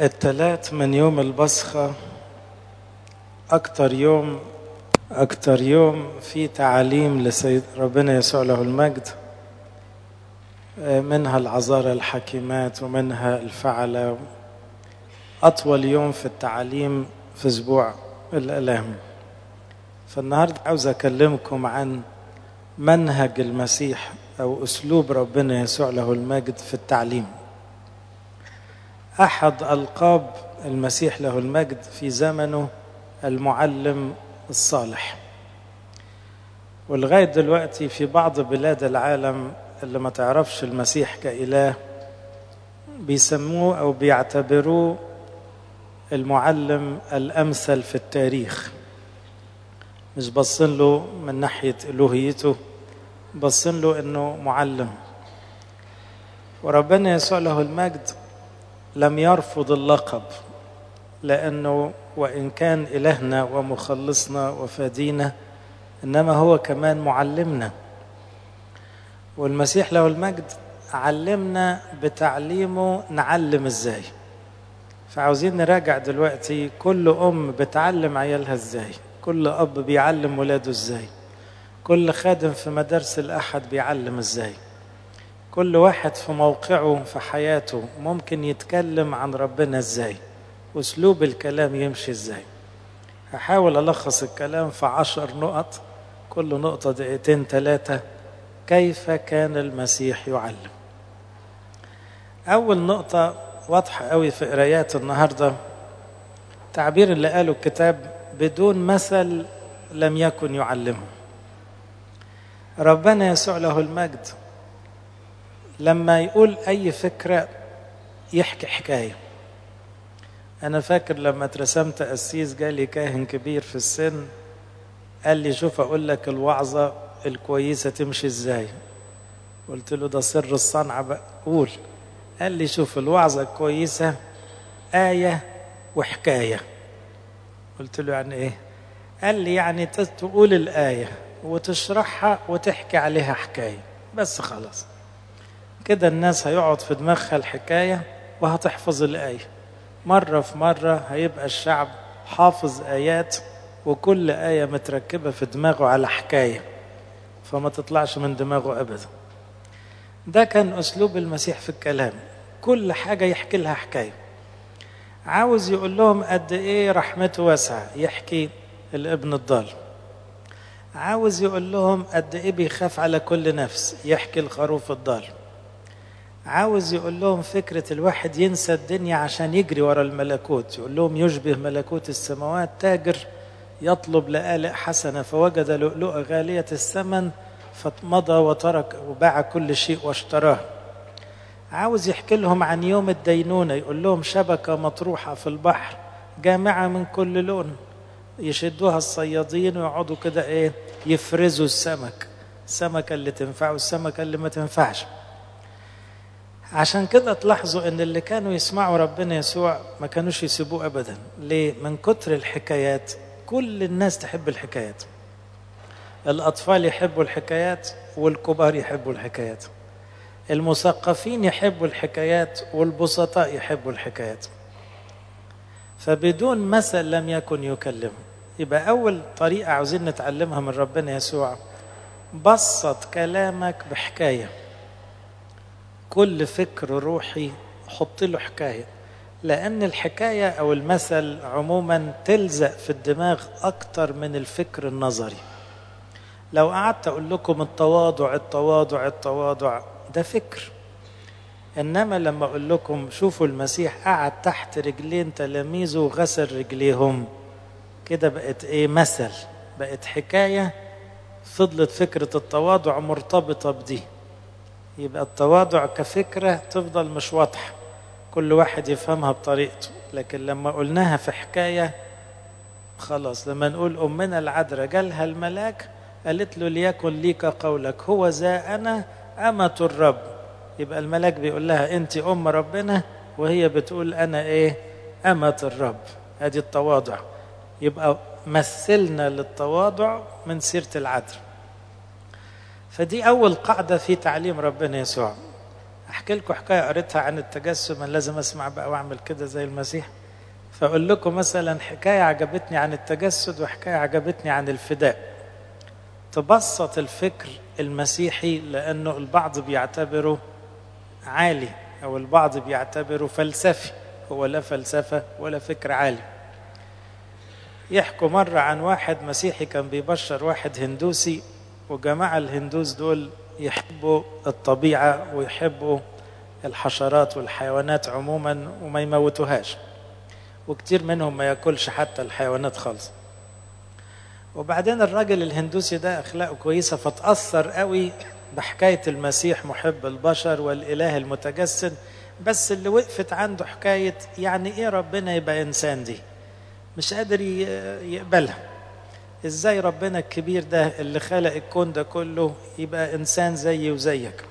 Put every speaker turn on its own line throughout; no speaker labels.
التلات من يوم البصخة أكتر يوم أكتر يوم في تعاليم لسيد ربنا يسوع له المجد منها العذارى الحكيمات ومنها الفعلة أطول يوم في التعاليم في أسبوع الآلام. فالنهاردة عاوز أكلمكم عن منهج المسيح أو أسلوب ربنا يسوع له المجد في التعليم. أحد ألقاب المسيح له المجد في زمنه المعلم الصالح. ولغاية دلوقتي في بعض بلاد العالم اللي ما تعرفش المسيح كإله بيسموه أو بيعتبروه المعلم الأمثل في التاريخ. مش بصين له من ناحية ألوهيته بصين له أنه معلم. وربنا يسوع له المجد لم يرفض اللقب لأنه وإن كان إلهنا ومخلصنا وفادينا إنما هو كمان معلمنا. والمسيح له المجد علمنا بتعليمه نعلم إزاي. فعاوزين نراجع دلوقتي كل أم بتعلم عيالها إزاي كل أب بيعلم ولاده إزاي كل خادم في مدارس الأحد بيعلم إزاي. كل واحد في موقعه في حياته ممكن يتكلم عن ربنا إزاي اسلوب الكلام يمشي إزاي. هحاول ألخص الكلام في عشر نقط كل نقطة دقيقتين ثلاثة كيف كان المسيح يعلم؟ أول نقطة واضحة قوي في قرايات النهاردة تعبير اللي قاله الكتاب بدون مثل لم يكن يعلمه. ربنا يسوع له المجد. لما يقول أي فكرة يحكي حكاية. أنا فاكر لما اترسمت أسيس جالي كاهن كبير في السن قال لي شوف أقول لك الوعظة الكويسة تمشي إزاي. قلت له ده سر الصنعة بقى قول. قال لي شوف الوعظة الكويسة آية وحكاية. قلت له يعني إيه؟ قال لي يعني تقول الآية وتشرحها وتحكي عليها حكاية بس خلاص. كده الناس هيقعد في دماغها الحكاية وهتحفظ الآية. مرة في مرة هيبقى الشعب حافظ آيات وكل آية متركبة في دماغه على حكاية فما تطلعش من دماغه ابدا. ده كان أسلوب المسيح في الكلام. كل حاجة يحكي لها حكاية. عاوز يقول لهم قد إيه رحمته واسعة يحكي الابن الضال. عاوز يقول لهم قد إيه بيخاف على كل نفس يحكي الخروف الضال. عاوز يقول لهم فكرة الواحد ينسى الدنيا عشان يجري ورا الملكوت. يقول لهم يشبه ملكوت السماوات تاجر يطلب لآلئ حسنة فوجد لؤلؤة غالية الثمن فمضى وترك وباع كل شيء واشتراه. عاوز يحكي لهم عن يوم الدينونة يقول لهم شبكة مطروحة في البحر جامعة من كل لون يشدوها الصيادين ويقعدوا كده إيه يفرزوا السمك. السمكة اللي تنفع والسمكة اللي ما تنفعش. عشان كده تلاحظوا إن اللي كانوا يسمعوا ربنا يسوع ما كانوش يسيبوه ابدا. ليه؟ من كتر الحكايات. كل الناس تحب الحكايات. الأطفال يحبوا الحكايات والكبار يحبوا الحكايات. المثقفين يحبوا الحكايات والبسطاء يحبوا الحكايات. فبدون مثل لم يكن يكلم. يبقى أول طريقة عاوزين نتعلمها من ربنا يسوع بسط كلامك بحكاية. كل فكر روحي حط له حكاية لأن الحكاية أو المثل عموما تلزق في الدماغ أكتر من الفكر النظري. لو قعدت أقول لكم التواضع التواضع التواضع ده فكر. إنما لما أقول لكم شوفوا المسيح قعد تحت رجلين تلاميذه وغسل رجليهم كده بقت إيه؟ مثل. بقت حكاية فضلت فكرة التواضع مرتبطة بدي. يبقى التواضع كفكرة تفضل مش واضحة. كل واحد يفهمها بطريقته. لكن لما قلناها في حكاية خلاص لما نقول أمنا العذراء جالها الملاك قالت له ليكن ليك قولك هو ذا أنا أمة الرب. يبقى الملاك بيقول لها أنت أم ربنا وهي بتقول أنا إيه؟ أمة الرب. هذه التواضع. يبقى مثلنا للتواضع من سيرة العذراء. فدي أول قاعدة في تعليم ربنا يسوع. أحكي لكم حكاية قريتها عن التجسم أنا لازم أسمع بقى وأعمل كده زي المسيح. فأقول لكم مثلا حكاية عجبتني عن التجسد وحكاية عجبتني عن الفداء. تبسط الفكر المسيحي لأنه البعض بيعتبره عالي أو البعض بيعتبره فلسفي. هو لا فلسفة ولا فكر عالي. يحكوا مرة عن واحد مسيحي كان بيبشر واحد هندوسي وجماعة الهندوس دول يحبوا الطبيعة ويحبوا الحشرات والحيوانات عموما وما يموتوهاش. وكتير منهم ما ياكلش حتى الحيوانات خالص. وبعدين الراجل الهندوسي ده أخلاقه كويسة فتاثر قوي بحكاية المسيح محب البشر والإله المتجسد. بس اللي وقفت عنده حكاية يعني إيه ربنا يبقى إنسان دي؟ مش قادر يقبلها. إزاي ربنا الكبير ده اللي خلق الكون ده كله يبقى إنسان زيي وزيك؟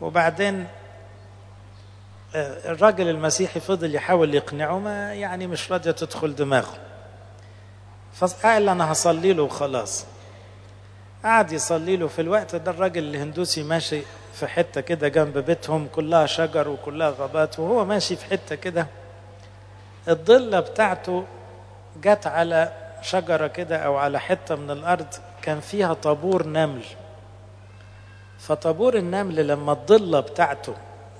وبعدين الراجل المسيحي فضل يحاول يقنعه ما يعني مش راضية تدخل دماغه. فقال أنا هصلي له وخلاص. قعد يصلي له. في الوقت ده الراجل الهندوسي ماشي في حتة كده جنب بيتهم كلها شجر وكلها غابات وهو ماشي في حتة كده. الضله بتاعته جت على شجرة كده أو على حتة من الأرض كان فيها طابور نمل. فطابور النمل لما الضله بتاعته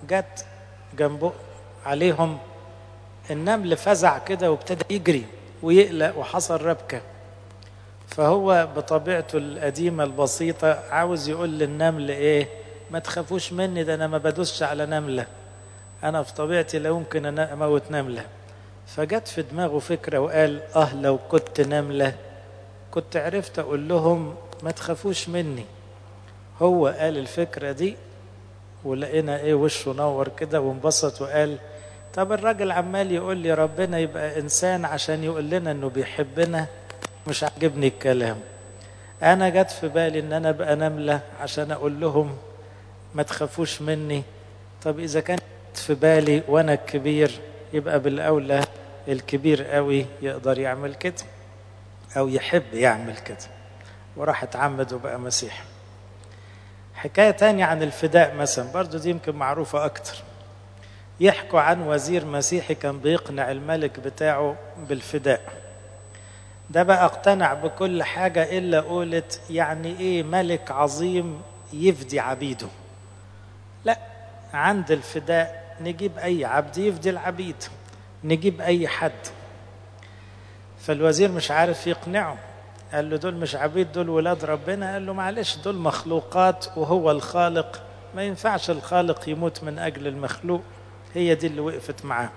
جت جنبه عليهم النمل فزع كده وابتدى يجري ويقلق وحصل ربكة. فهو بطبيعته القديمة البسيطة عاوز يقول للنمل إيه ما تخافوش مني ده أنا ما بدوسش على نملة. أنا في طبيعتي لا يمكن أن أموت نملة. فجت في دماغه فكرة وقال آه لو كنت نملة. كنت عرفت أقول لهم ما تخافوش مني. هو قال الفكرة دي ولقينا إيه وشه نور كده وانبسط وقال طب الراجل عمال يقول لي ربنا يبقى إنسان عشان يقول لنا إنه بيحبنا مش عاجبني الكلام. أنا جت في بالي إن أنا أبقى نملة عشان أقول لهم ما تخافوش مني. طب إذا كانت في بالي وأنا الكبير يبقى بالأولى الكبير قوي يقدر يعمل كده أو يحب يعمل كده. وراح اتعمد وبقى مسيح. حكاية تانية عن الفداء مثلا برضو دي يمكن معروفة أكتر. يحكوا عن وزير مسيحي كان بيقنع الملك بتاعه بالفداء. ده بقى اقتنع بكل حاجة إلا قولت يعني إيه ملك عظيم يفدي عبيده. لا عند الفداء نجيب أي عبد يفدي العبيد. نجيب أي حد. فالوزير مش عارف يقنعه. قال له دول مش عبيد دول ولاد ربنا. قال له معلش دول مخلوقات وهو الخالق. ما ينفعش الخالق يموت من أجل المخلوق. هي دي اللي وقفت معاه.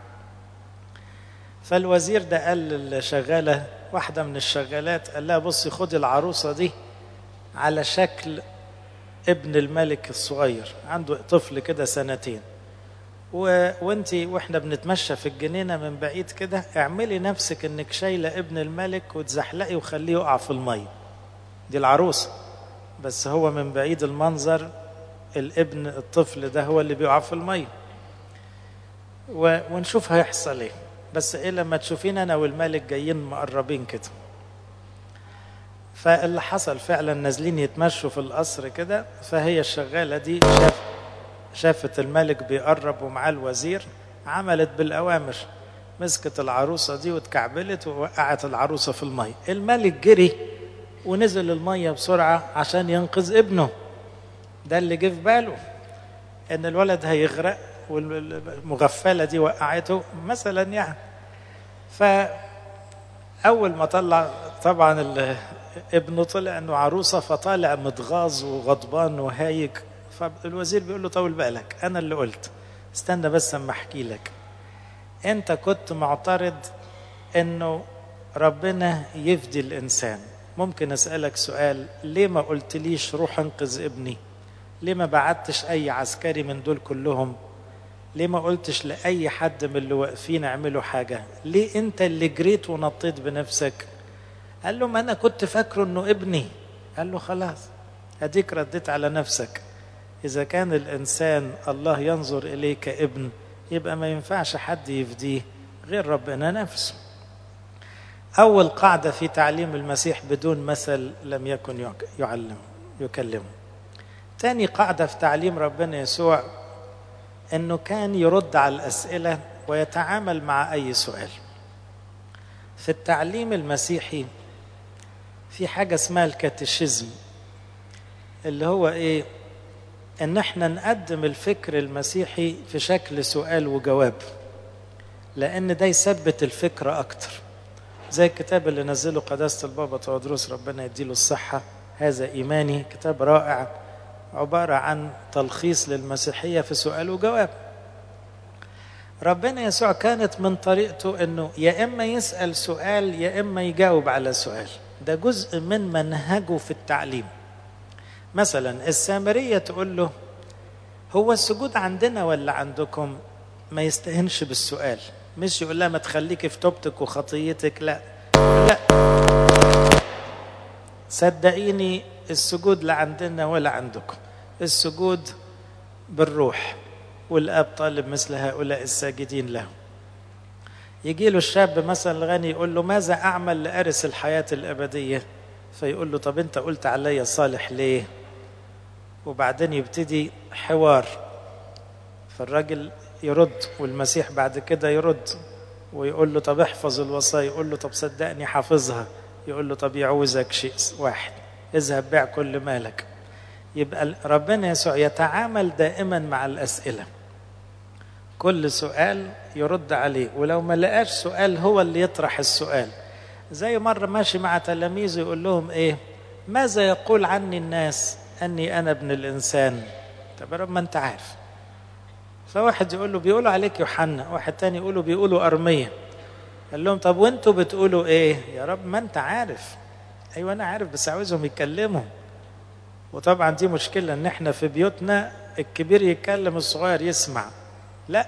فالوزير ده قال للشغالة واحدة من الشغالات قال لها بصي خدي العروسة دي على شكل ابن الملك الصغير. عنده طفل كده سنتين. و... وانت وإحنا بنتمشى في الجنينة من بعيد كده اعملي نفسك انك شايلة ابن الملك وتزحلقي وخليه يقع في المية. دي العروسة. بس هو من بعيد المنظر الابن الطفل ده هو اللي بيقع في المية. و... ونشوف هيحصل إيه. بس إيه لما تشوفين أنا والملك جايين مقربين كده. فاللي حصل فعلا نازلين يتمشوا في القصر كده فهي الشغالة دي شاف شافت الملك بيقرب ومعاه الوزير عملت بالأوامر. مسكت العروسة دي واتكعبلت ووقعت العروسة في المية. الملك جري ونزل المية بسرعة عشان ينقذ ابنه. ده اللي جه في باله إن الولد هيغرق والمغفلة دي وقعته مثلا يعني. فأول ما طلع طبعا ابنه طلع إنه عروسة فطالع متغاظ وغضبان وهايج. فالوزير بيقول له طول بالك أنا اللي قلت. استنى بس أما أحكي لك. أنت كنت معترض إنه ربنا يفدي الإنسان. ممكن أسألك سؤال ليه ما قلتليش روح انقذ ابني؟ ليه ما بعتش أي عسكري من دول كلهم؟ ليه ما قلتش لأي حد من اللي واقفين اعملوا حاجة؟ ليه أنت اللي جريت ونطيت بنفسك؟ قال له ما أنا كنت فاكره إنه ابني. قال له خلاص أديك رديت على نفسك. إذا كان الإنسان الله ينظر إليه كابن يبقى ما ينفعش حد يفديه غير ربنا نفسه. أول قاعدة في تعليم المسيح بدون مثل لم يكن يعلم يكلمه. تاني قاعدة في تعليم ربنا يسوع إنه كان يرد على الأسئلة ويتعامل مع أي سؤال. في التعليم المسيحي في حاجة اسمها الكاتيشيزم اللي هو إيه؟ إن إحنا نقدم الفكر المسيحي في شكل سؤال وجواب لأن ده يثبت الفكرة أكتر. زي الكتاب اللي نزله قداسة البابا تودروس ربنا يديله الصحة. هذا إيماني كتاب رائع عبارة عن تلخيص للمسيحية في سؤال وجواب. ربنا يسوع كانت من طريقته إنه يا إما يسأل سؤال يا إما يجاوب على سؤال. ده جزء من منهجه في التعليم. مثلا السامرية تقول له هو السجود عندنا ولا عندكم؟ ما يستهنش بالسؤال. مش يقول لها ما تخليكي في توبتك وخطيتك لا. لا. صدقيني السجود لا عندنا ولا عندكم. السجود بالروح والآب طالب مثل هؤلاء الساجدين له. يجي له الشاب مثلا الغني يقول له ماذا أعمل لأرث الحياة الأبدية؟ فيقول له طب أنت قلت عليا صالح ليه؟ وبعدين يبتدي حوار. فالراجل يرد والمسيح بعد كده يرد ويقول له طب احفظ الوصايا يقول له طب صدقني حافظها. يقول له طب يعوزك شيء واحد اذهب بيع كل مالك. يبقى ربنا يسوع يتعامل دائما مع الأسئلة. كل سؤال يرد عليه ولو ما لقاش سؤال هو اللي يطرح السؤال. زي مرة ماشي مع تلاميذه يقول لهم إيه؟ ماذا يقول عني الناس؟ أني أنا ابن الإنسان. طب رب ما أنت عارف. فواحد يقول له بيقولوا عليك يوحنا. واحد تاني يقول له بيقولوا أرمية. قال لهم طب وأنتوا بتقولوا إيه؟ يا رب ما أنت عارف. أيوه أنا عارف بس عاوزهم يتكلموا وطبعا دي مشكلة إن إحنا في بيوتنا الكبير يتكلم الصغير يسمع. لا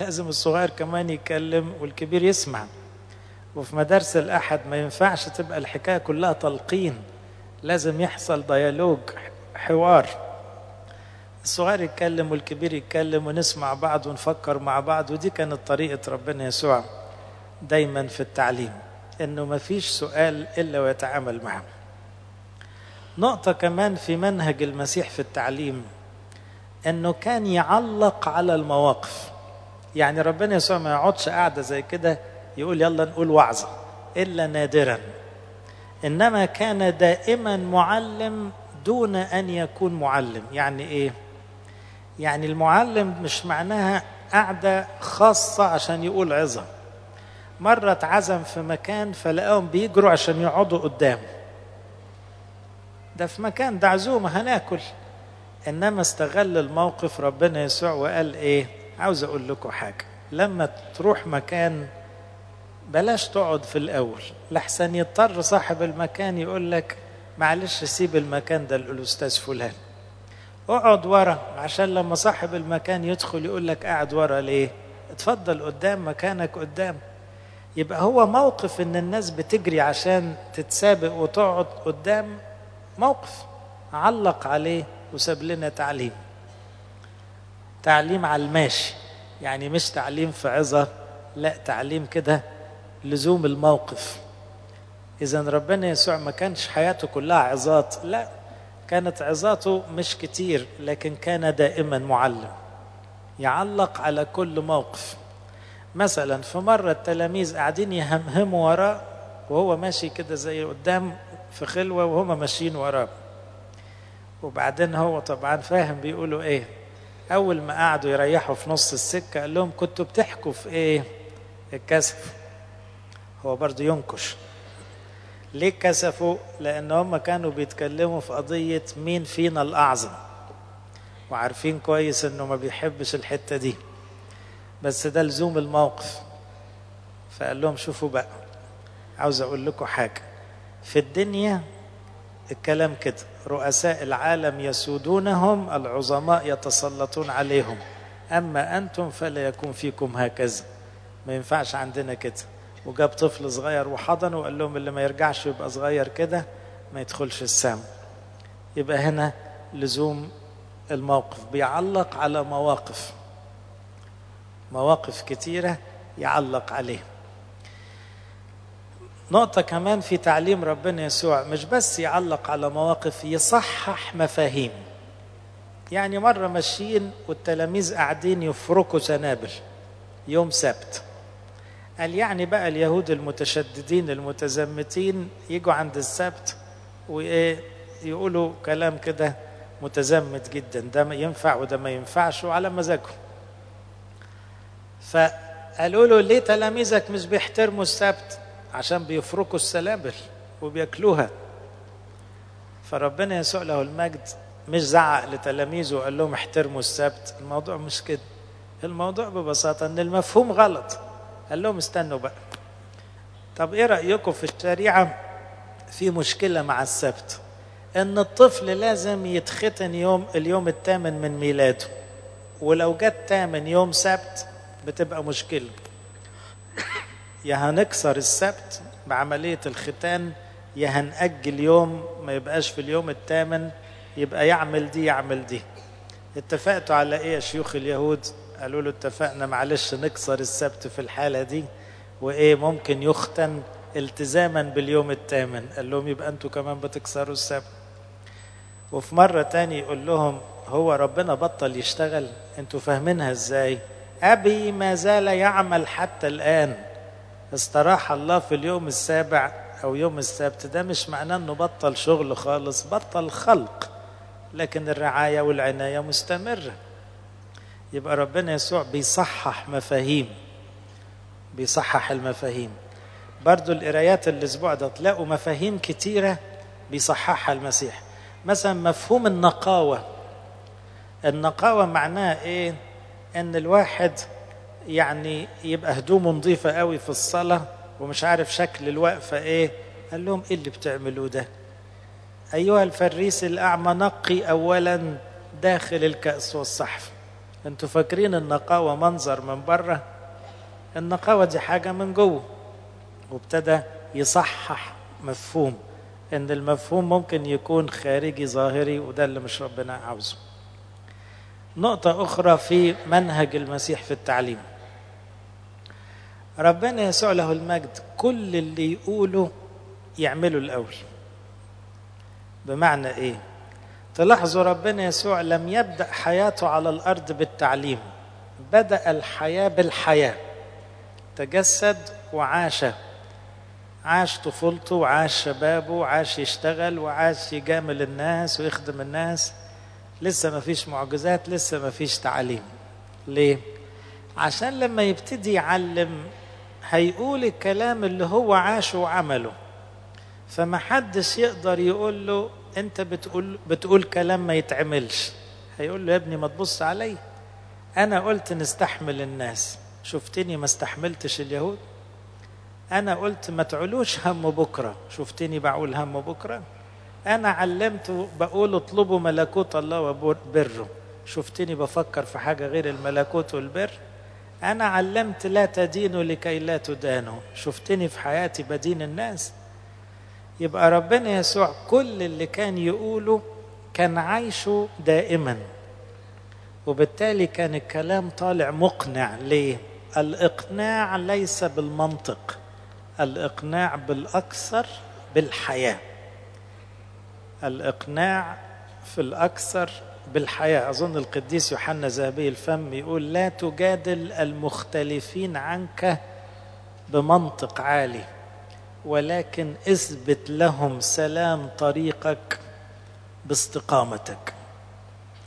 لازم الصغير كمان يتكلم والكبير يسمع. وفي مدارس الأحد ما ينفعش تبقى الحكاية كلها تلقين. لازم يحصل ديالوج حوار. الصغير يتكلم والكبير يتكلم ونسمع بعض ونفكر مع بعض ودي كانت طريقة ربنا يسوع دايما في التعليم إنه ما فيش سؤال إلا ويتعامل معه. نقطة كمان في منهج المسيح في التعليم إنه كان يعلق على المواقف. يعني ربنا يسوع ما يقعدش قاعدة زي كده يقول يلا نقول وعظة إلا نادرا. إنما كان دائما معلم دون أن يكون معلم. يعني إيه؟ يعني المعلم مش معناها قاعدة خاصة عشان يقول عظة مرة اتعزم في مكان فلقاهم بيجروا عشان يقعدوا قدام. ده في مكان ده عزومة هناكل. إنما استغل الموقف ربنا يسوع وقال إيه؟ عاوز أقول لكم حاجة. لما تروح مكان بلاش تقعد في الأول. لحسن يضطر صاحب المكان يقول لك معلش سيب المكان ده للأستاذ فلان. اقعد ورا عشان لما صاحب المكان يدخل يقول لك قاعد ورا ليه؟ اتفضل قدام مكانك قدام. يبقى هو موقف إن الناس بتجري عشان تتسابق وتقعد قدام موقف علق عليه وساب لنا تعليم. تعليم على الماشي يعني مش تعليم في عظة لا تعليم كده لزوم الموقف. إذا ربنا يسوع ما كانش حياته كلها عظات لا كانت عظاته مش كتير لكن كان دائما معلم. يعلق على كل موقف. مثلا في مرة التلاميذ قاعدين يهمهموا وراه وهو ماشي كده زي قدام في خلوة وهما ماشيين وراه. وبعدين هو طبعا فاهم بيقولوا إيه. أول ما قعدوا يريحوا في نص السكة قال لهم كنتوا بتحكوا في إيه؟ الكسف هو برضه ينكش. ليه كسفوا؟ لأن هم كانوا بيتكلموا في قضية مين فينا الأعظم. وعارفين كويس إنه ما بيحبش الحتة دي. بس ده لزوم الموقف. فقال لهم شوفوا بقى عاوز أقول لكم حاجة. في الدنيا الكلام كده رؤساء العالم يسودونهم العظماء يتسلطون عليهم. أما أنتم فلا يكون فيكم هكذا. ما ينفعش عندنا كده. وجاب طفل صغير وحضنه وقال لهم اللي ما يرجعش يبقى صغير كده ما يدخلش السام يبقى هنا لزوم الموقف. بيعلق على مواقف. مواقف كتيرة يعلق عليه. نقطة كمان في تعليم ربنا يسوع مش بس يعلق على مواقف يصحح مفاهيم. يعني مرة ماشيين والتلاميذ قاعدين يفركوا سنابل يوم سبت. قال يعني بقى اليهود المتشددين المتزمتين يجوا عند السبت وإيه يقولوا كلام كده متزمت جدا ده ينفع وده ما ينفعش وعلى مزاجهم. فقالوا له ليه تلاميذك مش بيحترموا السبت؟ عشان بيفركوا السلابل وبياكلوها. فربنا يسوع له المجد مش زعق لتلاميذه وقال لهم احترموا السبت. الموضوع مش كده. الموضوع ببساطة إن المفهوم غلط. قال لهم استنوا بقى. طب إيه رأيكم في الشريعة في مشكلة مع السبت؟ ان الطفل لازم يتختن يوم اليوم الثامن من ميلاده. ولو جت تامن يوم سبت بتبقى مشكلة. يا هنكسر السبت بعملية الختان يا هنأجل يوم ما يبقاش في اليوم الثامن يبقى يعمل دي يعمل دي. اتفقتوا على إيه يا شيوخ اليهود؟ قالوا له اتفقنا معلش نكسر السبت في الحالة دي وإيه ممكن يختن التزاما باليوم الثامن. قال لهم يبقى أنتوا كمان بتكسروا السبت. وفي مرة تاني يقول لهم هو ربنا بطل يشتغل أنتوا فاهمينها إزاي؟ أبي ما زال يعمل حتى الآن. استراح الله في اليوم السابع أو يوم السبت. ده مش معناه إنه بطل شغل خالص بطل خلق. لكن الرعاية والعناية مستمرة. يبقى ربنا يسوع بيصحح مفاهيم بيصحح المفاهيم. برضو القرايات الأسبوع ده تلاقوا مفاهيم كتيرة بيصححها المسيح. مثلا مفهوم النقاوة. النقاوة معناها إيه؟ إن الواحد يعني يبقى هدومه نظيفة قوي في الصلاة ومش عارف شكل الوقفة إيه؟ قال لهم إيه اللي بتعملوه ده؟ أيها الفريس الأعمى نقي اولا داخل الكأس والصحف أنتوا فاكرين النقاوة منظر من بره النقاوة دي حاجة من جوه. وابتدى يصحح مفهوم إن المفهوم ممكن يكون خارجي ظاهري وده اللي مش ربنا عاوزه. نقطة أخرى في منهج المسيح في التعليم. ربنا يسوع له المجد كل اللي يقوله يعمله الأول. بمعنى إيه؟ تلاحظوا ربنا يسوع لم يبدأ حياته على الأرض بالتعليم. بدأ الحياة بالحياة. تجسد وعاش. عاش طفولته وعاش شبابه وعاش يشتغل وعاش يجامل الناس ويخدم الناس. لسه ما فيش معجزات لسه ما فيش تعليم. ليه؟ عشان لما يبتدي يعلم هيقول الكلام اللي هو عاشه وعمله. فما حدش يقدر يقول له انت بتقول بتقول كلام ما يتعملش. هيقول له يا ابني ما تبص علي أنا قلت نستحمل الناس. شفتني ما استحملتش اليهود؟ أنا قلت ما تعلوش هم بكرة. شفتني بقول هم بكرة. أنا علمت بقول اطلبوا ملكوت الله وبره شفتني بفكر في حاجة غير الملكوت والبر. أنا علمت لا تدينوا لكي لا تدانوا. شفتني في حياتي بدين الناس. يبقى ربنا يسوع كل اللي كان يقوله كان عايشه دائما. وبالتالي كان الكلام طالع مقنع. ليه؟ الإقناع ليس بالمنطق الإقناع بالأكثر بالحياة. الإقناع في الأكثر بالحياة. أظن القديس يوحنا ذهبي الفم يقول لا تجادل المختلفين عنك بمنطق عالي. ولكن اثبت لهم سلام طريقك باستقامتك.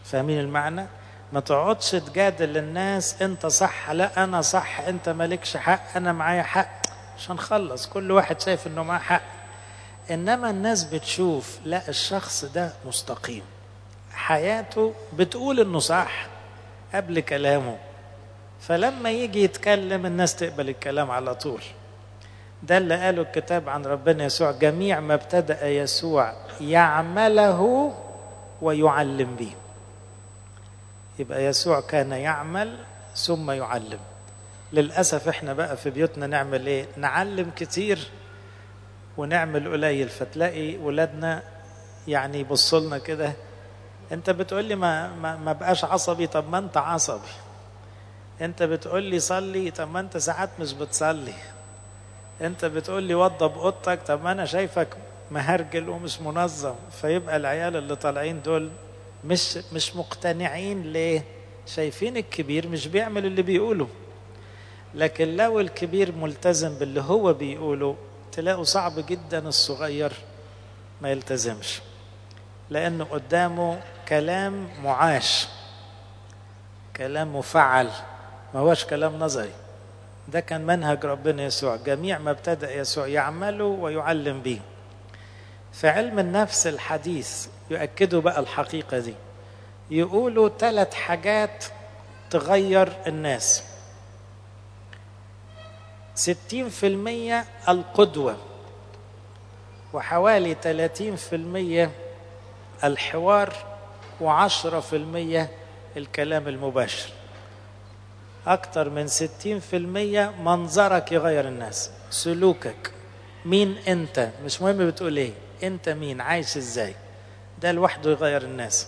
فاهمين المعنى؟ ما تقعدش تجادل الناس انت صح لا أنا صح انت مالكش حق أنا معايا حق. عشان نخلص كل واحد شايف انه معاه حق. انما الناس بتشوف لا الشخص ده مستقيم. حياته بتقول انه صح قبل كلامه. فلما يجي يتكلم الناس تقبل الكلام على طول. ده اللي قاله الكتاب عن ربنا يسوع. جميع ما ابتدأ يسوع يعمله ويعلم به. يبقى يسوع كان يعمل ثم يعلم. للأسف إحنا بقى في بيوتنا نعمل إيه؟ نعلم كتير ونعمل قليل. فتلاقي ولادنا يعني يبصوا لنا كده أنت بتقول لي ما, ما, ما بقاش عصبي؟ طب ما أنت عصبي. أنت بتقول لي صلي؟ طب ما أنت ساعات مش بتصلي. انت بتقول لي وضب اوضتك طب ما أنا شايفك مهرجل ومش منظم. فيبقى العيال اللي طالعين دول مش مش مقتنعين ليه؟ شايفين الكبير مش بيعمل اللي بيقوله. لكن لو الكبير ملتزم باللي هو بيقوله تلاقوا صعب جدا الصغير ما يلتزمش. لأنه قدامه كلام معاش كلام مفعل ما هوش كلام نظري. ده كان منهج ربنا يسوع. جميع ما ابتدأ يسوع يعمله ويعلم به. في علم النفس الحديث يؤكدوا بقى الحقيقة دي. يقولوا ثلاث حاجات تغير الناس. ستين في المية القدوة وحوالي تلاتين في المية الحوار وعشرة في المية الكلام المباشر. أكتر من ستين في المية منظرك يغير الناس. سلوكك. مين أنت؟ مش مهم بتقول إيه. أنت مين؟ عايش إزاي؟ ده لوحده يغير الناس.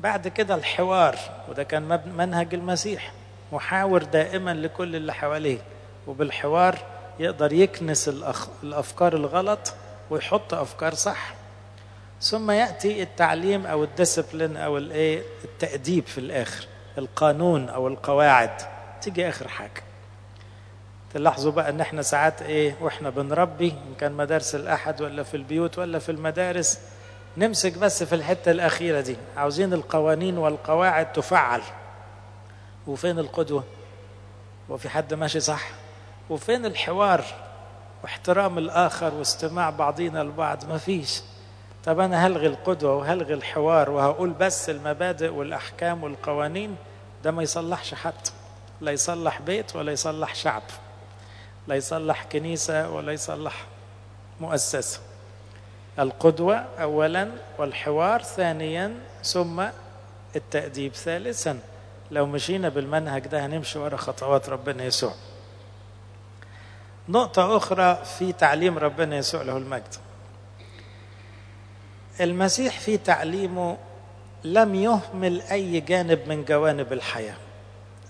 بعد كده الحوار وده كان منهج المسيح. محاور دائما لكل اللي حواليه. وبالحوار يقدر يكنس الأخ... الأفكار الغلط ويحط أفكار صح. ثم يأتي التعليم أو الديسبلين أو التأديب في الآخر. القانون أو القواعد. تيجي آخر حاجة. تلاحظوا بقى إن إحنا ساعات إيه وإحنا بنربي إن كان مدارس الأحد ولا في البيوت ولا في المدارس نمسك بس في الحتة الأخيرة دي. عاوزين القوانين والقواعد تفعل. وفين القدوة؟ وفي حد ماشي صح؟ وفين الحوار؟ واحترام الآخر واستماع بعضينا البعض ما فيش. طب أنا هلغي القدوة وهلغي الحوار وهقول بس المبادئ والأحكام والقوانين ده ما يصلحش حد. لا يصلح بيت ولا يصلح شعب. لا يصلح كنيسة ولا يصلح مؤسسة. القدوة أولا والحوار ثانيا ثم التأديب ثالثا. لو مشينا بالمنهج ده هنمشي ورا خطوات ربنا يسوع. نقطة أخرى في تعليم ربنا يسوع له المجد. المسيح في تعليمه لم يهمل أي جانب من جوانب الحياة.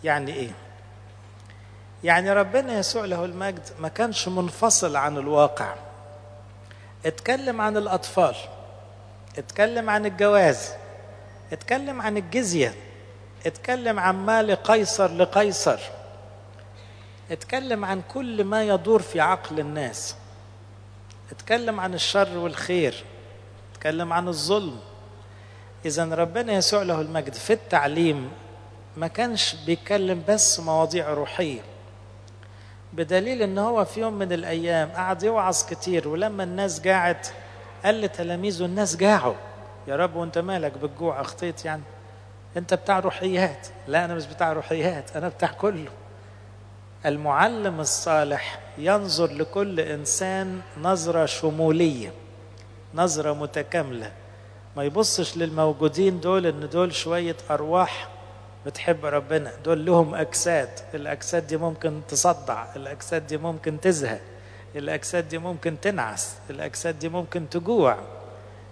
يعني إيه؟ يعني ربنا يسوع له المجد ما كانش منفصل عن الواقع. اتكلم عن الأطفال اتكلم عن الجواز اتكلم عن الجزية اتكلم عن مال قيصر لقيصر. اتكلم عن كل ما يدور في عقل الناس. اتكلم عن الشر والخير. اتكلم عن الظلم. اذا ربنا يسوع له المجد في التعليم ما كانش بيتكلم بس مواضيع روحية بدليل إن هو في يوم من الأيام قعد يوعظ كتير ولما الناس جاعت قال لتلاميذه الناس جاعوا. يا رب وأنت مالك بالجوع أخطيت يعني؟ أنت بتاع روحيات. لا أنا مش بتاع روحيات أنا بتاع كله. المعلم الصالح ينظر لكل إنسان نظرة شمولية نظرة متكاملة. ما يبصش للموجودين دول إن دول شوية أرواح بتحب ربنا. دول لهم أجساد. الأجساد دي ممكن تصدع. الأجساد دي ممكن تزهق. الأجساد دي ممكن تنعس. الأجساد دي ممكن تجوع.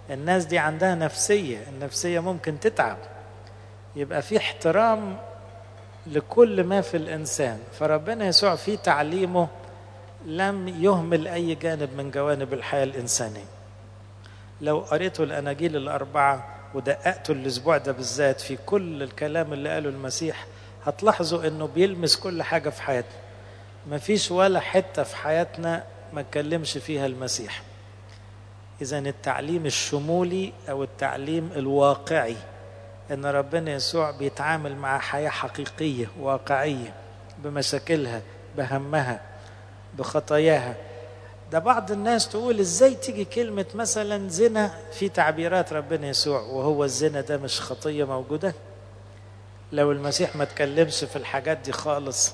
الناس دي عندها نفسية. النفسية ممكن تتعب. يبقى في احترام لكل ما في الإنسان. فربنا يسوع في تعليمه لم يهمل أي جانب من جوانب الحياة الإنسانية. لو قريتوا الأناجيل الأربعة ودققتوا الأسبوع ده بالذات في كل الكلام اللي قاله المسيح هتلاحظوا إنه بيلمس كل حاجة في حياتنا. مفيش ولا حتة في حياتنا ما اتكلمش فيها المسيح. إذا التعليم الشمولي أو التعليم الواقعي إن ربنا يسوع بيتعامل مع حياة حقيقية واقعية بمشاكلها بهمها بخطاياها ده بعض الناس تقول إزاي تيجي كلمة مثلا زنا في تعبيرات ربنا يسوع وهو الزنا ده مش خطية موجودة؟ لو المسيح ما تكلمش في الحاجات دي خالص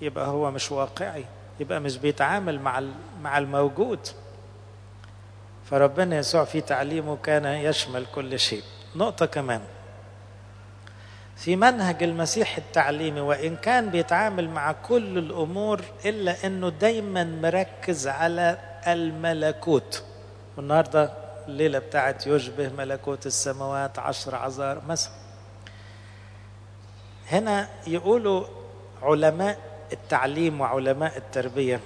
يبقى هو مش واقعي يبقى مش بيتعامل مع مع الموجود. فربنا يسوع في تعليمه كان يشمل كل شيء. نقطة كمان. في منهج المسيح التعليمي وإن كان بيتعامل مع كل الأمور إلا أنه دايما مركز على الملكوت. والنهاردة الليلة بتاعت يشبه ملكوت السماوات عشر عذار مثلا. هنا يقولوا علماء التعليم وعلماء التربية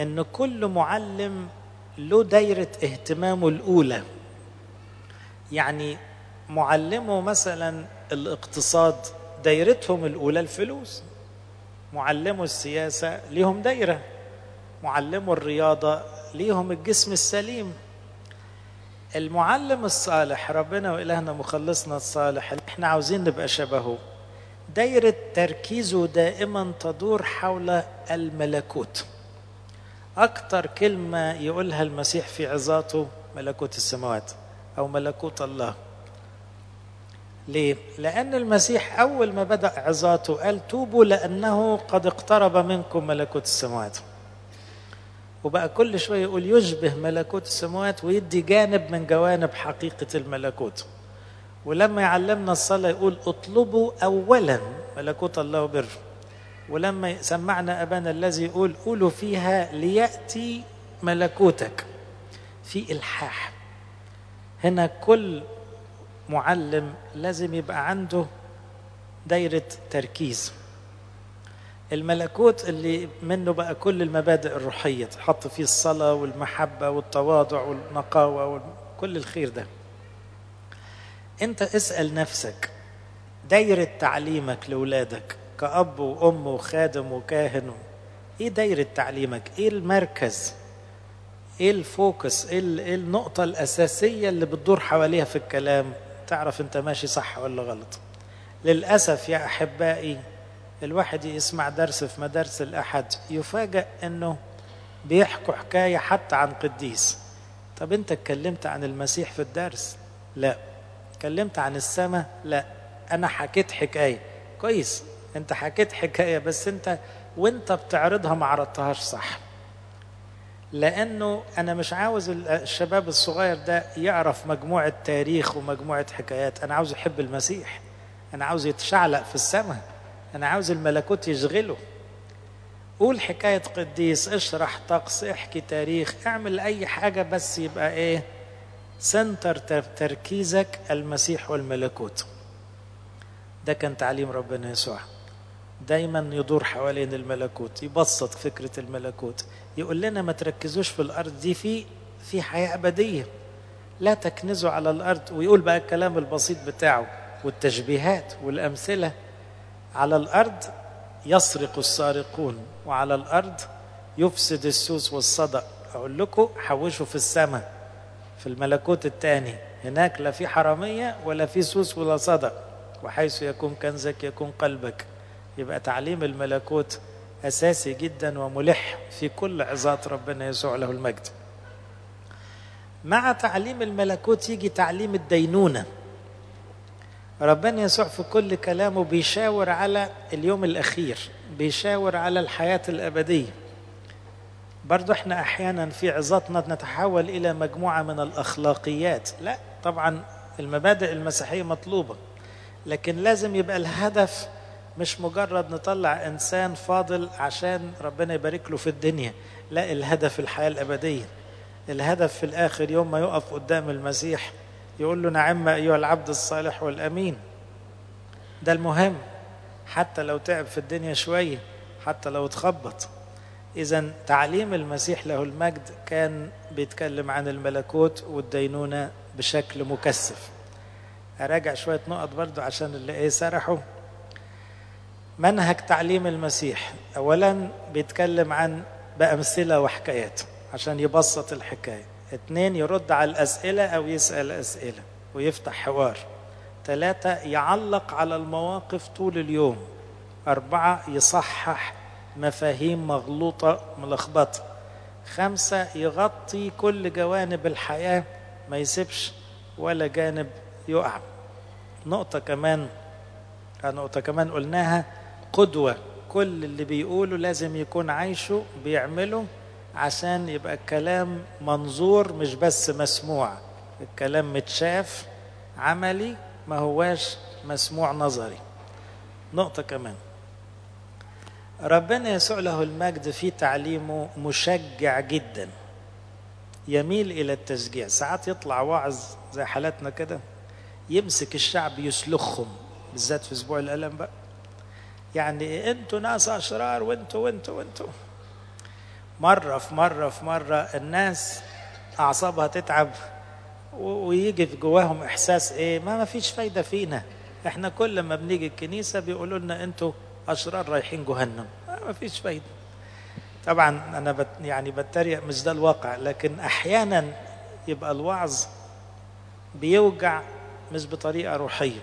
أن كل معلم له دايرة اهتمامه الأولى. يعني معلمه مثلا الاقتصاد دايرتهم الأولى الفلوس. معلمه السياسة ليهم دايرة. معلمه الرياضة ليهم الجسم السليم. المعلم الصالح ربنا وإلهنا مخلصنا الصالح اللي إحنا عاوزين نبقى شبهه. دايرة تركيزه دائما تدور حول الملكوت. أكتر كلمة يقولها المسيح في عظاته ملكوت السماوات أو ملكوت الله. ليه؟ لأن المسيح أول ما بدأ عظاته قال توبوا لأنه قد اقترب منكم ملكوت السماوات. وبقى كل شوية يقول يشبه ملكوت السماوات ويدي جانب من جوانب حقيقة الملكوت. ولما يعلمنا الصلاة يقول اطلبوا أولا ملكوت الله وبره ولما سمعنا أبانا الذي يقول قولوا فيها ليأتي ملكوتك في إلحاح. هنا كل معلم لازم يبقى عنده دايرة تركيز. الملكوت اللي منه بقى كل المبادئ الروحية تحط فيه الصلاة والمحبة والتواضع والنقاوة وكل الخير ده. انت اسأل نفسك دايرة تعليمك لأولادك كأب وأم وخادم وكاهن إيه دايرة تعليمك؟ إيه المركز؟ إيه الفوكس؟ إيه, إيه النقطة الأساسية اللي بتدور حواليها في الكلام؟ تعرف انت ماشي صح ولا غلط. للأسف يا أحبائي الواحد يسمع درس في مدارس الأحد يفاجأ أنه بيحكوا حكاية حتى عن قديس. طب أنت اتكلمت عن المسيح في الدرس؟ لا. اتكلمت عن السماء؟ لا. أنا حكيت حكاية. كويس. أنت حكيت حكاية بس أنت وأنت بتعرضها ما عرضتهاش صح. لأنه أنا مش عاوز الشباب الصغير ده يعرف مجموعة تاريخ ومجموعة حكايات. أنا عاوز يحب المسيح. أنا عاوز يتشعلق في السماء. أنا عاوز الملكوت يشغله. قول حكاية قديس اشرح طقس احكي تاريخ اعمل أي حاجة بس يبقى إيه؟ سنتر تركيزك المسيح والملكوت. ده كان تعليم ربنا يسوع. دايما يدور حوالين الملكوت يبسط فكرة الملكوت يقول لنا ما تركزوش في الأرض دي في في حياة أبدية. لا تكنزوا على الأرض. ويقول بقى الكلام البسيط بتاعه والتشبيهات والأمثلة. على الأرض يسرق السارقون وعلى الأرض يفسد السوس والصدق أقول لكم حوشوا في السماء في الملكوت الثاني هناك لا في حرامية ولا في سوس ولا صدق وحيث يكون كنزك يكون قلبك. يبقى تعليم الملكوت أساسي جدا وملح في كل عظات ربنا يسوع له المجد. مع تعليم الملكوت يجي تعليم الدينونة. ربنا يسوع في كل كلامه بيشاور على اليوم الأخير بيشاور على الحياة الأبدية. برضو إحنا أحيانا في عظاتنا نتحول إلى مجموعة من الأخلاقيات. لا طبعا المبادئ المسيحية مطلوبة لكن لازم يبقى الهدف مش مجرد نطلع إنسان فاضل عشان ربنا يبارك له في الدنيا لا الهدف الحياة الأبدية. الهدف في الآخر يوم ما يقف قدام المسيح يقول له نعم أيها العبد الصالح والأمين. ده المهم حتى لو تعب في الدنيا شوية حتى لو اتخبط. اذا تعليم المسيح له المجد كان بيتكلم عن الملكوت والدينونة بشكل مكثف. أراجع شوية نقط برضو عشان اللي إيه سرحوا. منهج تعليم المسيح. اولا بيتكلم عن بأمثلة وحكايات عشان يبسط الحكاية. اثنين يرد على الأسئلة أو يسأل أسئلة ويفتح حوار. ثلاثة يعلق على المواقف طول اليوم. أربعة يصحح مفاهيم مغلوطة ملخبطة. خمسة يغطي كل جوانب الحياة ما يسيبش ولا جانب يقع. نقطة كمان نقطة كمان قلناها. قدوة. كل اللي بيقوله لازم يكون عايشه بيعمله عشان يبقى الكلام منظور مش بس مسموع. الكلام متشاف عملي ما هواش مسموع نظري. نقطة كمان. ربنا يسوع له المجد في تعليمه مشجع جدا. يميل إلى التشجيع. ساعات يطلع واعظ زي حالاتنا كده يمسك الشعب يسلخهم بالذات في أسبوع الألم بقى. يعني أنتوا ناس أشرار وانتوا وانتوا وانتوا. مرة في مرة في مرة الناس أعصابها تتعب ويجي في جواهم إحساس إيه؟ ما ما فيش فايدة فينا. إحنا كل ما بنيجي الكنيسة بيقولوا لنا أنتوا أشرار رايحين جهنم. ما فيش فايدة. طبعا أنا بت يعني بتريق مش ده الواقع. لكن أحيانا يبقى الوعظ بيوجع مش بطريقة روحية.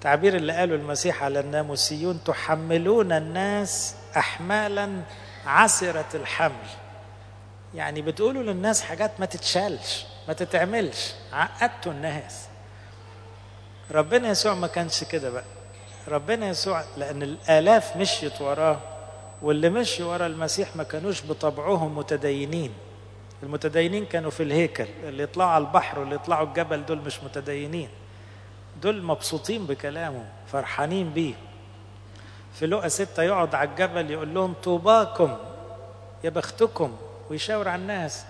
تعبير اللي قاله المسيح على الناموسيون تحملون الناس احمالا عسره الحمل. يعني بتقولوا للناس حاجات ما تتشالش ما تتعملش عقدتوا الناس. ربنا يسوع ما كانش كده بقى. ربنا يسوع لأن الآلاف مشيت وراه واللي مشي ورا المسيح ما كانوش بطبعهم متدينين. المتدينين كانوا في الهيكل اللي يطلعوا على البحر واللي يطلعوا الجبل دول مش متدينين. دول مبسوطين بكلامه فرحانين بيه. في لقى ستة يقعد على الجبل يقول لهم طوباكم يا بختكم ويشاور على الناس.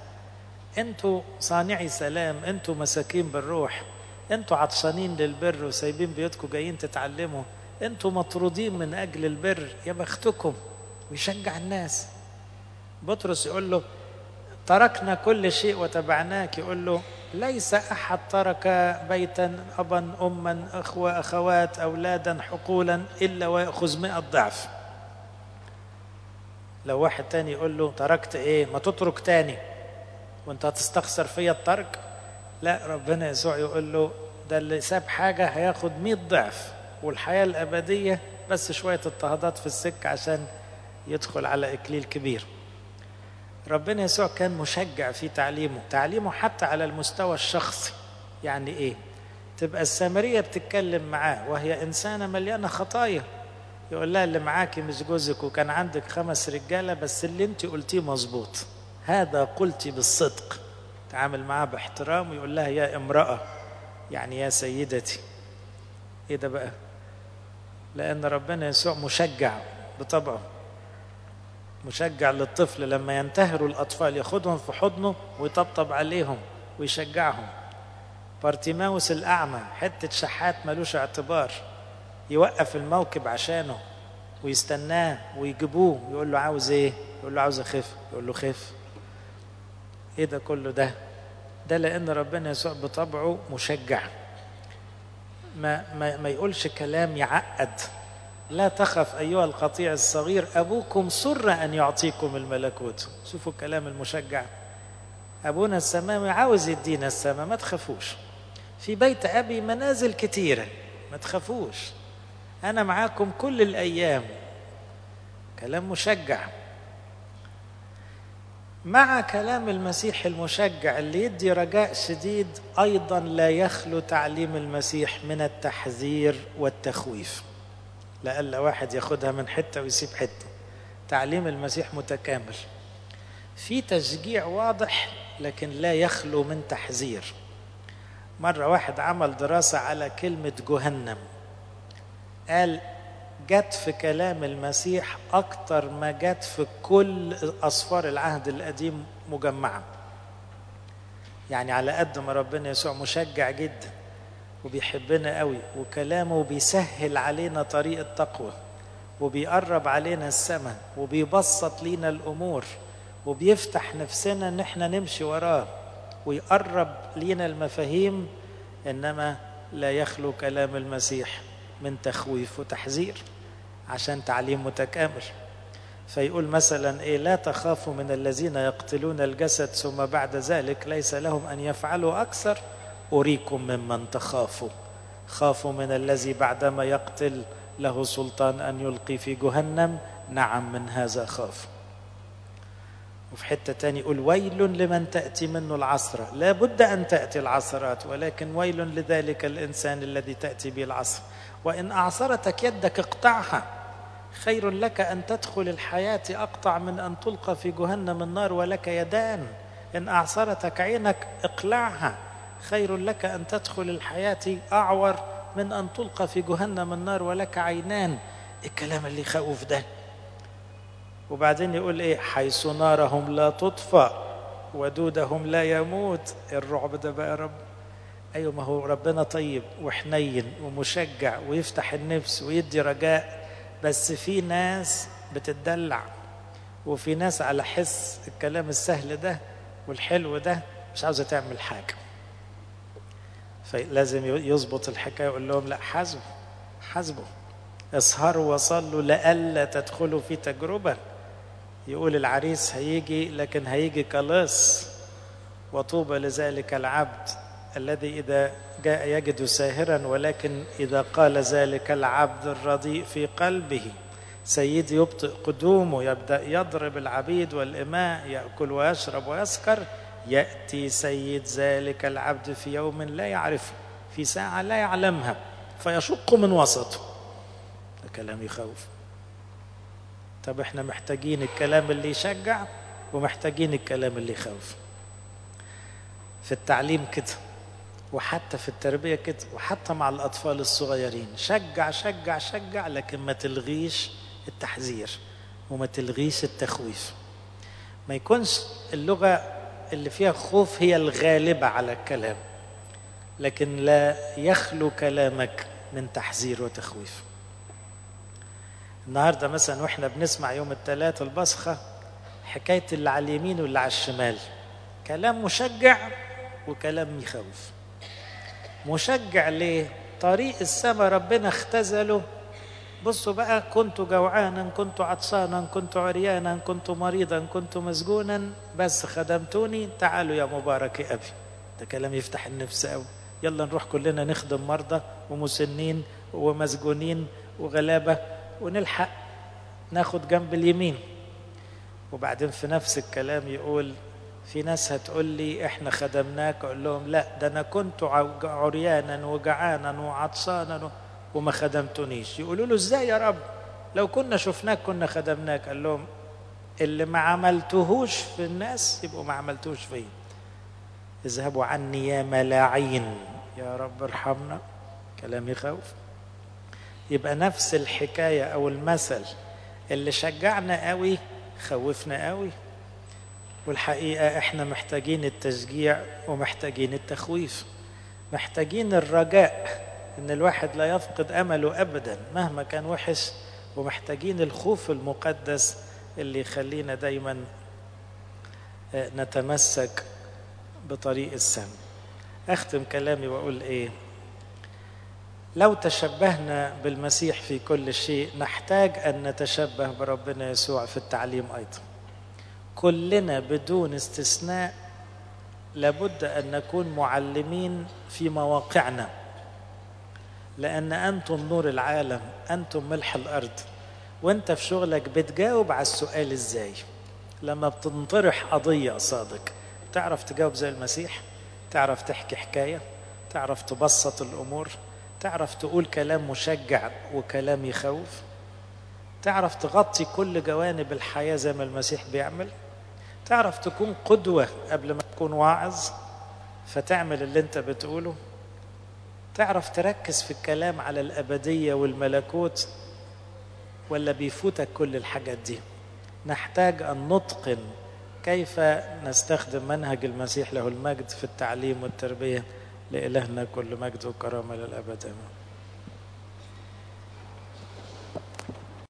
أنتوا صانعي سلام أنتوا مساكين بالروح أنتوا عطشانين للبر وسايبين بيوتكم جايين تتعلموا. أنتوا مطرودين من أجل البر يا بختكم ويشجع الناس. بطرس يقول له تركنا كل شيء وتبعناك يقول له ليس أحد ترك بيتا أبا أما أخوة أخوات أولادا حقولا إلا ويأخذ مئة ضعف. لو واحد تاني يقول له تركت إيه؟ ما تترك تاني. وأنت هتستخسر فيا الترك؟ لا ربنا يسوع يقول له ده اللي ساب حاجة هياخد مئة ضعف. والحياة الأبدية بس شوية اضطهادات في السكة عشان يدخل على إكليل كبير. ربنا يسوع كان مشجع في تعليمه. تعليمه حتى على المستوى الشخصي. يعني إيه؟ تبقى السامرية بتتكلم معاه وهي إنسانة مليانة خطايا. يقول لها اللي معاكي مش جوزك وكان عندك خمس رجالة بس اللي أنت قلتيه مظبوط. هذا قلتي بالصدق. تعامل معاه باحترام ويقول لها يا امرأة يعني يا سيدتي. إيه ده بقى؟ لأن ربنا يسوع مشجع بطبعه. مشجع للطفل لما ينتهروا الأطفال ياخدهم في حضنه ويطبطب عليهم ويشجعهم. بارتيماوس الأعمى حتة شحات ملوش اعتبار يوقف الموكب عشانه ويستناه ويجيبوه يقول له عاوز إيه؟ يقول له عاوز أخف يقول له خف. إيه ده كله ده؟ ده لأن ربنا يسوع بطبعه مشجع. ما, ما, ما يقولش كلام يعقد. لا تخف أيها القطيع الصغير أبوكم سر أن يعطيكم الملكوت. شوفوا الكلام المشجع. أبونا السماوي عاوز يدينا السماء ما تخافوش. في بيت أبي منازل كتيرة ما تخافوش. أنا معاكم كل الأيام. كلام مشجع. مع كلام المسيح المشجع اللي يدي رجاء شديد أيضا لا يخلو تعليم المسيح من التحذير والتخويف. لألا واحد ياخدها من حتة ويسيب حتة. تعليم المسيح متكامل. في تشجيع واضح لكن لا يخلو من تحذير. مرة واحد عمل دراسة على كلمة جهنم. قال جت في كلام المسيح أكتر ما جت في كل أسفار العهد القديم مجمعة يعني على قد ما ربنا يسوع مشجع جدا. وبيحبنا قوي وكلامه بيسهل علينا طريق التقوى وبيقرب علينا السماء وبيبسط لينا الأمور وبيفتح نفسنا إن إحنا نمشي وراه ويقرب لينا المفاهيم إنما لا يخلو كلام المسيح من تخويف وتحذير عشان تعليم متكامل. فيقول مثلا إيه لا تخافوا من الذين يقتلون الجسد ثم بعد ذلك ليس لهم أن يفعلوا أكثر أريكم ممن تخافوا. خافوا من الذي بعدما يقتل له سلطان أن يلقي في جهنم. نعم من هذا خافوا وفي حتة تاني يقول ويل لمن تأتي منه العصرة لا بد أن تأتي العصرات ولكن ويل لذلك الإنسان الذي تأتي به العصر. وإن أعصرتك يدك اقطعها. خير لك أن تدخل الحياة أقطع من أن تلقى في جهنم النار ولك يدان. إن أعصرتك عينك اقلعها. خير لك أن تدخل الحياة أعور من أن تلقى في جهنم النار ولك عينان. الكلام اللي يخوف ده؟ وبعدين يقول إيه؟ حيث نارهم لا تطفأ ودودهم لا يموت. الرعب ده بقى يا رب. أيوه ما هو ربنا طيب وحنين ومشجع ويفتح النفس ويدي رجاء. بس في ناس بتتدلع وفي ناس على حس الكلام السهل ده والحلو ده مش عاوزة تعمل حاجة. فلازم يظبط الحكاية يقول لهم لا حاسبوا حاسبوا اسهروا وصلوا لئلا تدخلوا في تجربة. يقول العريس هيجي لكن هيجي كلص وطوبى لذلك العبد الذي إذا جاء يجد ساهرا ولكن إذا قال ذلك العبد الرديء في قلبه. سيدي يبطئ قدومه يبدأ يضرب العبيد والإماء يأكل ويشرب ويسكر. يأتي سيد ذلك العبد في يوم لا يعرفه في ساعة لا يعلمها فيشق من وسطه. ده كلام يخوف. طب إحنا محتاجين الكلام اللي يشجع ومحتاجين الكلام اللي يخوف. في التعليم كده وحتى في التربية كده وحتى مع الأطفال الصغيرين. شجع شجع شجع لكن ما تلغيش التحذير وما تلغيش التخويف. ما يكونش اللغة اللي فيها خوف هي الغالبة على الكلام. لكن لا يخلو كلامك من تحذير وتخويف. النهارده مثلا وإحنا بنسمع يوم الثلاث البصخة حكاية اللي على اليمين واللي على الشمال. كلام مشجع وكلام يخوف. مشجع ليه؟ طريق السماء ربنا اختزله بصوا بقى كنت جوعانا كنت عطشانا كنت عريانا كنت مريضا كنت مسجونا. بس خدمتوني تعالوا يا مبارك أبي. ده كلام يفتح النفس قوي يلا نروح كلنا نخدم مرضى ومسنين ومسجونين وغلابة ونلحق ناخد جنب اليمين. وبعدين في نفس الكلام يقول في ناس هتقول لي إحنا خدمناك أقول لهم لا ده أنا كنت عريانا وجعانا وعطشانا وما خدمتونيش. يقولوا له إزاي يا رب؟ لو كنا شفناك كنا خدمناك. قال لهم اللي ما عملتهوش في الناس يبقوا ما عملتوش فيا. اذهبوا عني يا ملاعين. يا رب ارحمنا. كلام يخوف. يبقى نفس الحكاية أو المثل. اللي شجعنا قوي خوفنا قوي. والحقيقة إحنا محتاجين التشجيع ومحتاجين التخويف. محتاجين الرجاء. إن الواحد لا يفقد أمله ابدا مهما كان وحش ومحتاجين الخوف المقدس اللي يخلينا دايما نتمسك بطريق السم. أختم كلامي وأقول إيه؟ لو تشبهنا بالمسيح في كل شيء نحتاج أن نتشبه بربنا يسوع في التعليم أيضا. كلنا بدون استثناء لابد أن نكون معلمين في مواقعنا. لأن أنتم نور العالم أنتم ملح الأرض. وأنت في شغلك بتجاوب على السؤال إزاي؟ لما بتنطرح قضية قصادك تعرف تجاوب زي المسيح؟ تعرف تحكي حكاية؟ تعرف تبسط الأمور؟ تعرف تقول كلام مشجع وكلام يخوف؟ تعرف تغطي كل جوانب الحياة زي ما المسيح بيعمل؟ تعرف تكون قدوة قبل ما تكون واعظ؟ فتعمل اللي أنت بتقوله؟ تعرف تركز في الكلام على الأبدية والملكوت ولا بيفوتك كل الحاجات دي؟ نحتاج أن نتقن كيف نستخدم منهج المسيح له المجد في التعليم والتربية لإلهنا كل مجد وكرامة للأبد. آمين.